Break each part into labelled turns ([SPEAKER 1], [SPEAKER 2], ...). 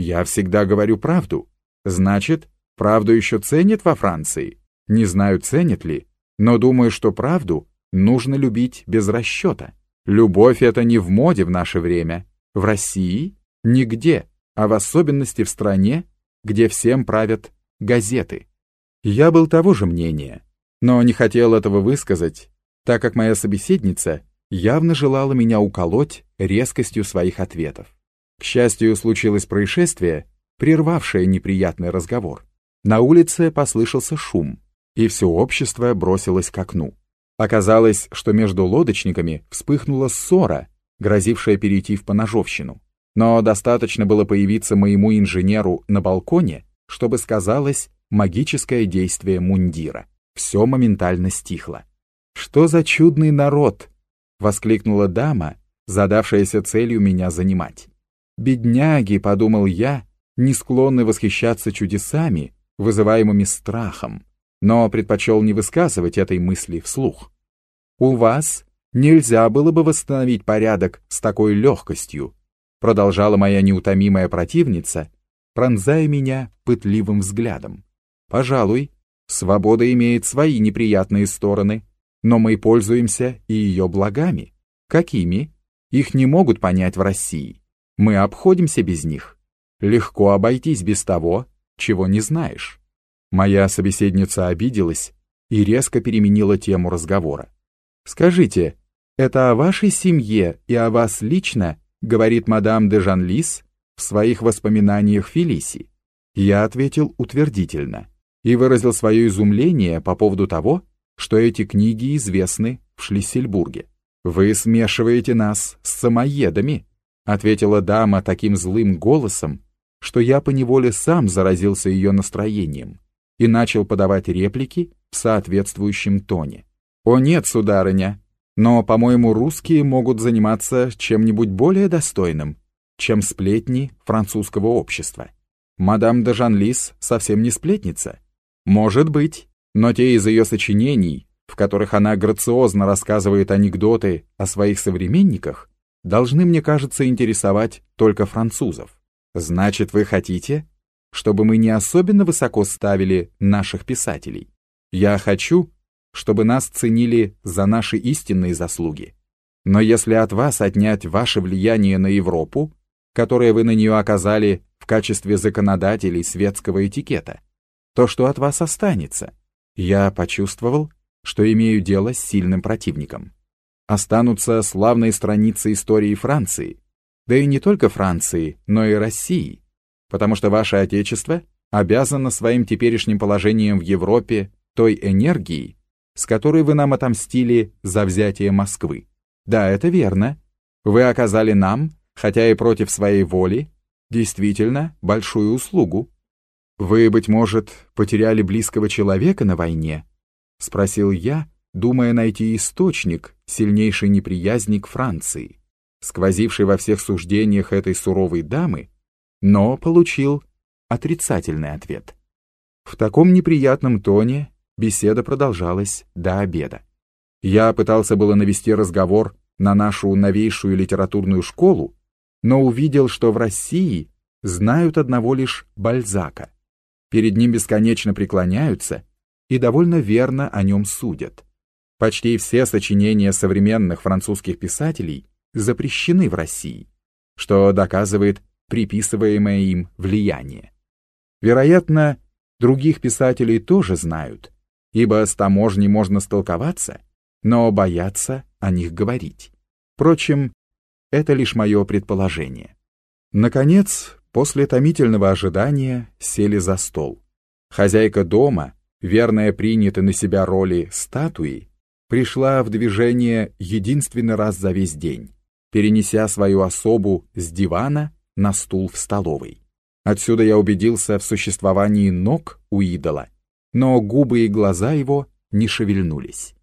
[SPEAKER 1] Я всегда говорю правду. Значит, правду еще ценят во Франции. Не знаю, ценят ли, но думаю, что правду нужно любить без расчета. Любовь — это не в моде в наше время. В России — нигде, а в особенности в стране, где всем правят газеты. Я был того же мнения, но не хотел этого высказать, так как моя собеседница явно желала меня уколоть резкостью своих ответов. К счастью, случилось происшествие, прервавшее неприятный разговор. На улице послышался шум, и все общество бросилось к окну. Оказалось, что между лодочниками вспыхнула ссора, грозившая перейти в поножовщину. Но достаточно было появиться моему инженеру на балконе, чтобы сказалось магическое действие мундира. Все моментально стихло. «Что за чудный народ!» — воскликнула дама, задавшаяся целью меня занимать. «Бедняги», — подумал я, не склонны восхищаться чудесами, вызываемыми страхом, но предпочел не высказывать этой мысли вслух. «У вас нельзя было бы восстановить порядок с такой легкостью», продолжала моя неутомимая противница, пронзая меня пытливым взглядом. «Пожалуй, свобода имеет свои неприятные стороны, но мы пользуемся и ее благами. Какими? Их не могут понять в России. Мы обходимся без них. Легко обойтись без того, чего не знаешь. Моя собеседница обиделась и резко переменила тему разговора. «Скажите, это о вашей семье и о вас лично?» говорит мадам де Жанлис в своих воспоминаниях Фелиси. Я ответил утвердительно и выразил свое изумление по поводу того, что эти книги известны в Шлиссельбурге. «Вы смешиваете нас с самоедами», ответила дама таким злым голосом, что я поневоле сам заразился ее настроением и начал подавать реплики в соответствующем тоне. «О нет, сударыня, но, по-моему, русские могут заниматься чем-нибудь более достойным, чем сплетни французского общества. Мадам де Жанлис совсем не сплетница. Может быть, но те из ее сочинений, в которых она грациозно рассказывает анекдоты о своих современниках, должны, мне кажется, интересовать только французов. Значит, вы хотите, чтобы мы не особенно высоко ставили наших писателей. Я хочу, чтобы нас ценили за наши истинные заслуги. Но если от вас отнять ваше влияние на Европу, которое вы на нее оказали в качестве законодателей светского этикета, то что от вас останется? Я почувствовал, что имею дело с сильным противником. Останутся славные страницы истории Франции, да и не только Франции, но и России, потому что ваше Отечество обязано своим теперешним положением в Европе той энергией, с которой вы нам отомстили за взятие Москвы. Да, это верно. Вы оказали нам, хотя и против своей воли, действительно большую услугу. Вы, быть может, потеряли близкого человека на войне? Спросил я, думая найти источник сильнейшей неприязни к Франции, сквозившей во всех суждениях этой суровой дамы, но получил отрицательный ответ. В таком неприятном тоне беседа продолжалась до обеда. Я пытался было навести разговор на нашу новейшую литературную школу, но увидел, что в России знают одного лишь Бальзака. Перед ним бесконечно преклоняются и довольно верно о нем судят. Почти все сочинения современных французских писателей запрещены в России, что доказывает приписываемое им влияние. Вероятно, других писателей тоже знают, ибо с таможней можно столковаться, но боятся о них говорить. Впрочем, это лишь мое предположение. Наконец, после томительного ожидания сели за стол. Хозяйка дома, верная принятой на себя роли статуи, пришла в движение единственный раз за весь день, перенеся свою особу с дивана на стул в столовой. Отсюда я убедился в существовании ног у идола, но губы и глаза его не шевельнулись.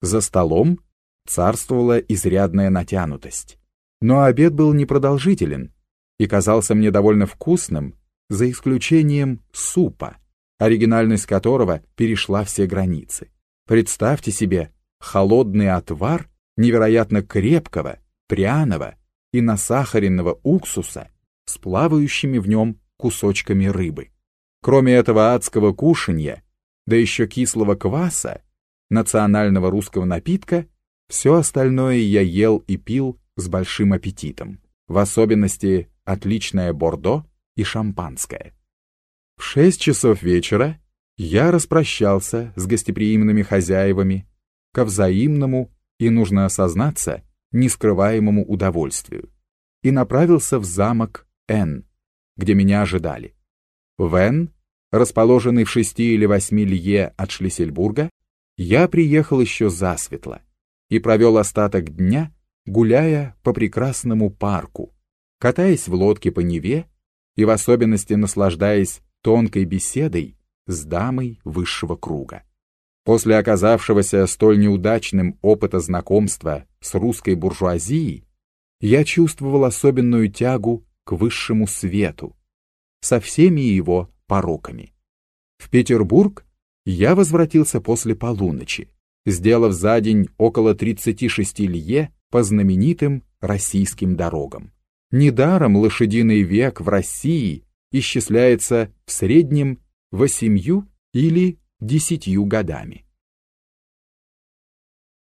[SPEAKER 1] За столом царствовала изрядная натянутость. Но обед был непродолжителен и казался мне довольно вкусным, за исключением супа, оригинальность которого перешла все границы. Представьте себе холодный отвар невероятно крепкого, пряного и насахаренного уксуса с плавающими в нем кусочками рыбы. Кроме этого адского кушанья, да еще кислого кваса, национального русского напитка, все остальное я ел и пил с большим аппетитом, в особенности отличное бордо и шампанское. В шесть часов вечера я распрощался с гостеприимными хозяевами ко взаимному и, нужно осознаться, нескрываемому удовольствию, и направился в замок Н, где меня ожидали. В Н, расположенный в шести или восьми лье от Шлиссельбурга, я приехал еще засветло и провел остаток дня, гуляя по прекрасному парку, катаясь в лодке по Неве и в особенности наслаждаясь тонкой беседой с дамой высшего круга. После оказавшегося столь неудачным опыта знакомства с русской буржуазией, я чувствовал особенную тягу к высшему свету, со всеми его пороками. В Петербург я возвратился после полуночи, сделав за день около 36 лье по знаменитым российским дорогам. Недаром лошадиный век в России исчисляется в среднем восемью или десятью годами.